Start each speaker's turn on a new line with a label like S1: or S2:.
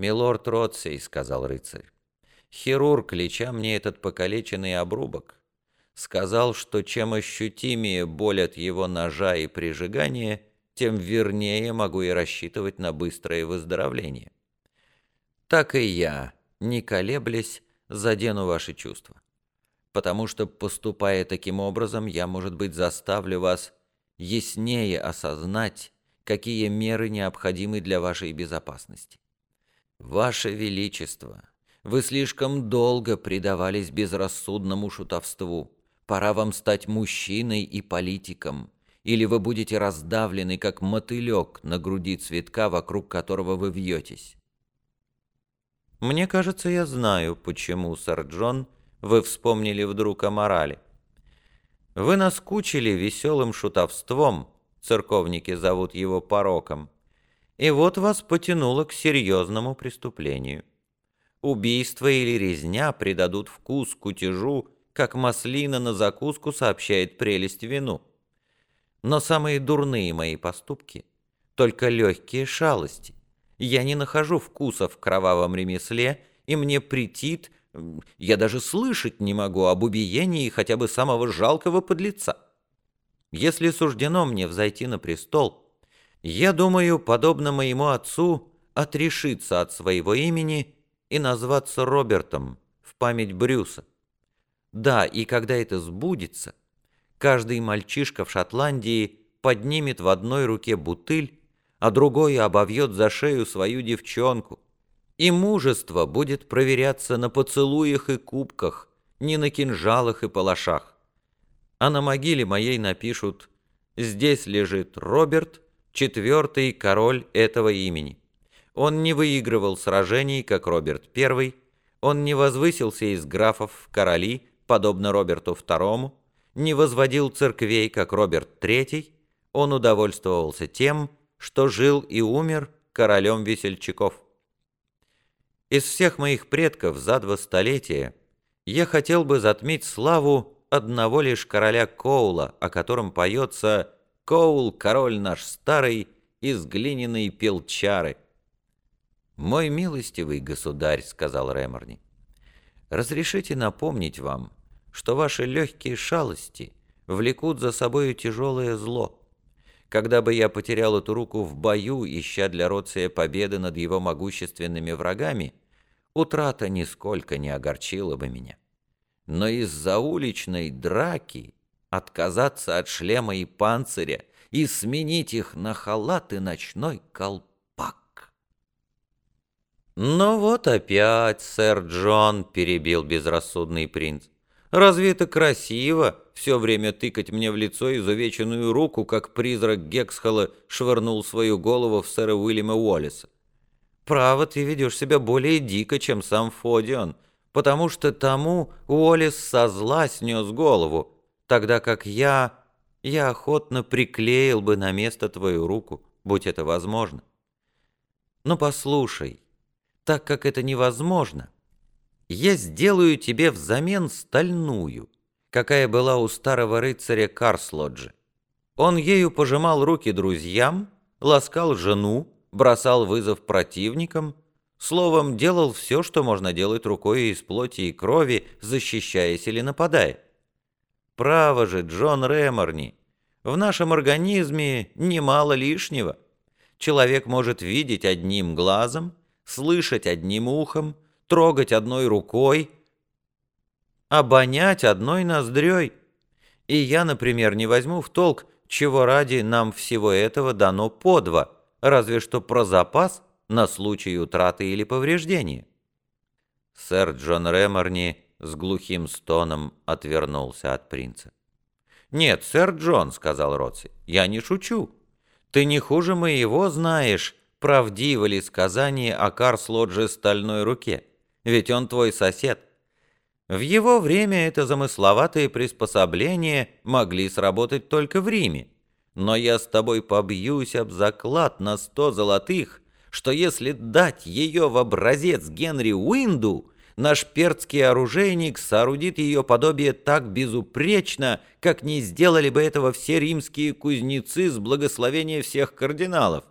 S1: «Милорд Ротсей», — сказал рыцарь, — «хирург, леча мне этот покалеченный обрубок, сказал, что чем ощутимее боль от его ножа и прижигания, тем вернее могу и рассчитывать на быстрое выздоровление. Так и я, не колеблясь, задену ваши чувства. Потому что, поступая таким образом, я, может быть, заставлю вас яснее осознать, какие меры необходимы для вашей безопасности. Ваше Величество, вы слишком долго предавались безрассудному шутовству. Пора вам стать мужчиной и политиком, или вы будете раздавлены, как мотылек на груди цветка, вокруг которого вы вьетесь. Мне кажется, я знаю, почему, сэр Джон, вы вспомнили вдруг о морали. Вы наскучили веселым шутовством, церковники зовут его пороком, и вот вас потянуло к серьезному преступлению. Убийство или резня придадут вкус кутежу, как маслина на закуску сообщает прелесть вину. Но самые дурные мои поступки — только легкие шалости. Я не нахожу вкуса в кровавом ремесле, и мне претит, я даже слышать не могу об убиении хотя бы самого жалкого подлеца. Если суждено мне взойти на престол — я думаю, подобно моему отцу, отрешиться от своего имени и назваться Робертом в память Брюса. Да, и когда это сбудется, каждый мальчишка в Шотландии поднимет в одной руке бутыль, а другой обовьет за шею свою девчонку. И мужество будет проверяться на поцелуях и кубках, не на кинжалах и палашах. А на могиле моей напишут «Здесь лежит Роберт», четвертый король этого имени. Он не выигрывал сражений, как Роберт I, он не возвысился из графов в короли, подобно Роберту II, не возводил церквей, как Роберт III, он удовольствовался тем, что жил и умер королем весельчаков. Из всех моих предков за два столетия я хотел бы затмить славу одного лишь короля Коула, о котором поется Коул, король наш старый, из глиняной пелчары. «Мой милостивый государь», — сказал Реморни, — «разрешите напомнить вам, что ваши легкие шалости влекут за собою тяжелое зло. Когда бы я потерял эту руку в бою, ища для Роция победы над его могущественными врагами, утрата нисколько не огорчила бы меня. Но из-за уличной драки отказаться от шлема и панциря и сменить их на халат и ночной колпак. «Ну вот опять, сэр Джон», — перебил безрассудный принц. «Разве это красиво, все время тыкать мне в лицо изувеченную руку, как призрак Гексхола швырнул свою голову в сэра Уильяма Уоллеса? Право, ты ведешь себя более дико, чем сам Фодион, потому что тому Уоллес со зла снес голову, тогда как я... я охотно приклеил бы на место твою руку, будь это возможно. Но послушай, так как это невозможно, я сделаю тебе взамен стальную, какая была у старого рыцаря Карслоджи. Он ею пожимал руки друзьям, ласкал жену, бросал вызов противникам, словом, делал все, что можно делать рукой из плоти и крови, защищаясь или нападая. Право же, Джон Реморни, в нашем организме немало лишнего. Человек может видеть одним глазом, слышать одним ухом, трогать одной рукой, обонять одной ноздрёй. И я, например, не возьму в толк, чего ради нам всего этого дано по два, разве что про запас на случай утраты или повреждения. Сэр Джон Реморни с глухим стоном отвернулся от принца. «Нет, сэр Джон», — сказал Роци, — «я не шучу. Ты не хуже моего знаешь, правдиво ли сказание о Карслодже стальной руке, ведь он твой сосед. В его время это замысловатые приспособления могли сработать только в Риме, но я с тобой побьюсь об заклад на сто золотых, что если дать ее в образец Генри Уинду, наш перцкий оружейник соорудит ее подобие так безупречно, как не сделали бы этого все римские кузнецы с благословения всех кардиналов.